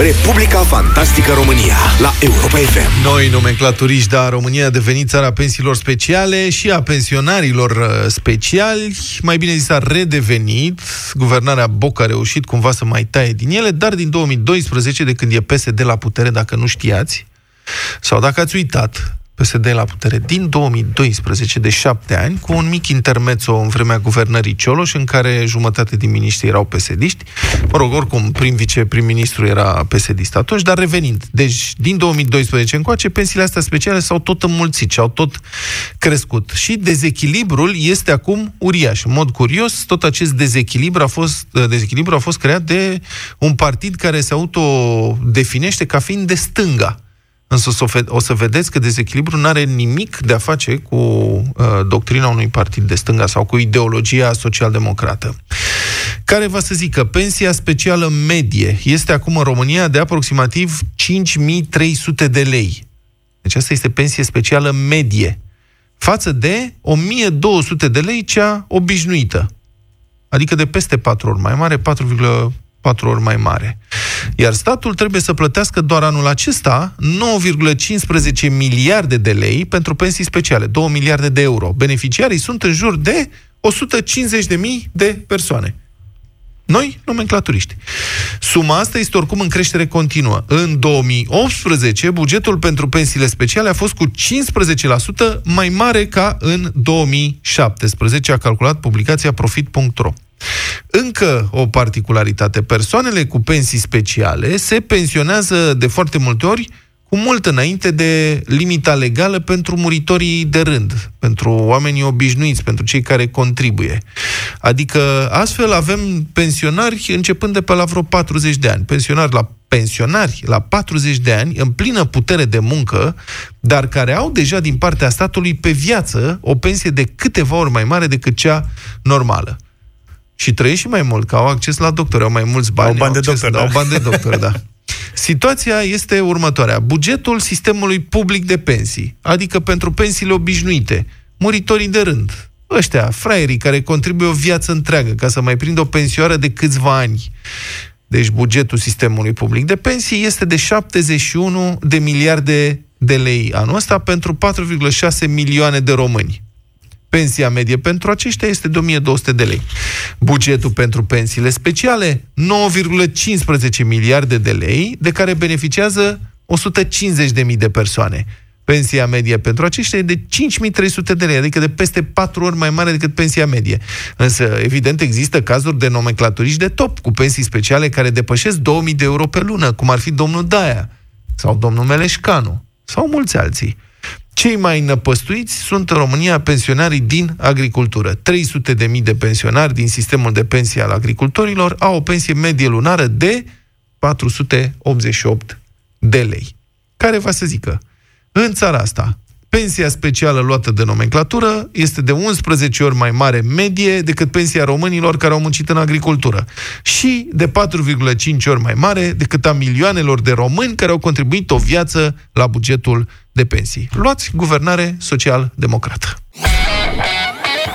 Republica Fantastică România la Europa FM. Noi, nomenclaturiști, da, România a devenit țara pensiilor speciale și a pensionarilor uh, speciali. Mai bine zis, a redevenit. Guvernarea Boc a reușit cumva să mai taie din ele, dar din 2012, de când e PSD la putere, dacă nu știați, sau dacă ați uitat, PSD la putere din 2012, de șapte ani, cu un mic intermezzo în vremea guvernării Cioloș, în care jumătate din miniștri erau psd Mă rog, oricum, prim viceprim-ministru era psd atunci, dar revenind. Deci, din 2012 încoace, pensiile astea speciale s-au tot înmulțit și au tot crescut. Și dezechilibrul este acum uriaș. În mod curios, tot acest dezechilibru a fost, dezechilibru a fost creat de un partid care se autodefinește ca fiind de stânga Însă o să vedeți că dezechilibru nu are nimic de a face cu uh, doctrina unui partid de stânga sau cu ideologia social-democrată. Care va să zică, pensia specială medie este acum în România de aproximativ 5300 de lei. Deci asta este pensie specială medie. Față de 1200 de lei cea obișnuită. Adică de peste 4 ori mai mare, 4 ori mai mare. Iar statul trebuie să plătească doar anul acesta 9,15 miliarde de lei pentru pensii speciale, 2 miliarde de euro. Beneficiarii sunt în jur de 150.000 de persoane. Noi, nomenclaturiști. Suma asta este oricum în creștere continuă. În 2018, bugetul pentru pensiile speciale a fost cu 15% mai mare ca în 2017, a calculat publicația profit.ro. Încă o particularitate. Persoanele cu pensii speciale se pensionează de foarte multe ori cu mult înainte de limita legală pentru muritorii de rând, pentru oamenii obișnuiți, pentru cei care contribuie. Adică astfel avem pensionari începând de pe la vreo 40 de ani. Pensionari la pensionari la 40 de ani, în plină putere de muncă, dar care au deja din partea statului pe viață o pensie de câteva ori mai mare decât cea normală și trăiesc și mai mult, că au acces la doctor, au mai mulți bani. Au bani de acces, doctor, da. Au bani de doctor, da. Situația este următoarea. Bugetul sistemului public de pensii, adică pentru pensiile obișnuite, muritorii de rând, ăștia, fraierii care contribuie o viață întreagă ca să mai prindă o pensioară de câțiva ani. Deci bugetul sistemului public de pensii este de 71 de miliarde de lei anul ăsta pentru 4,6 milioane de români. Pensia medie pentru aceștia este de 1200 de lei. Bugetul pentru pensiile speciale, 9,15 miliarde de lei, de care beneficiază 150.000 de persoane. Pensia medie pentru aceștia e de 5300 de lei, adică de peste 4 ori mai mare decât pensia medie. Însă, evident, există cazuri de nomenclaturiști de top, cu pensii speciale care depășesc 2000 de euro pe lună, cum ar fi domnul Daia sau domnul Meleșcanu sau mulți alții. Cei mai năpăstuiți sunt în România pensionarii din agricultură. 300 de mii de pensionari din sistemul de pensie al agricultorilor au o pensie medie lunară de 488 de lei. Care va să zică, în țara asta, pensia specială luată de nomenclatură este de 11 ori mai mare medie decât pensia românilor care au muncit în agricultură și de 4,5 ori mai mare decât a milioanelor de români care au contribuit o viață la bugetul de pensii. Luați guvernare social-democrată.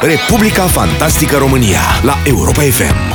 Republica Fantastică România la Europa FM.